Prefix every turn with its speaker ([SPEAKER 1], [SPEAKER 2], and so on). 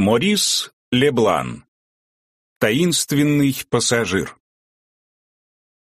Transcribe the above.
[SPEAKER 1] Морис Леблан. Таинственный пассажир.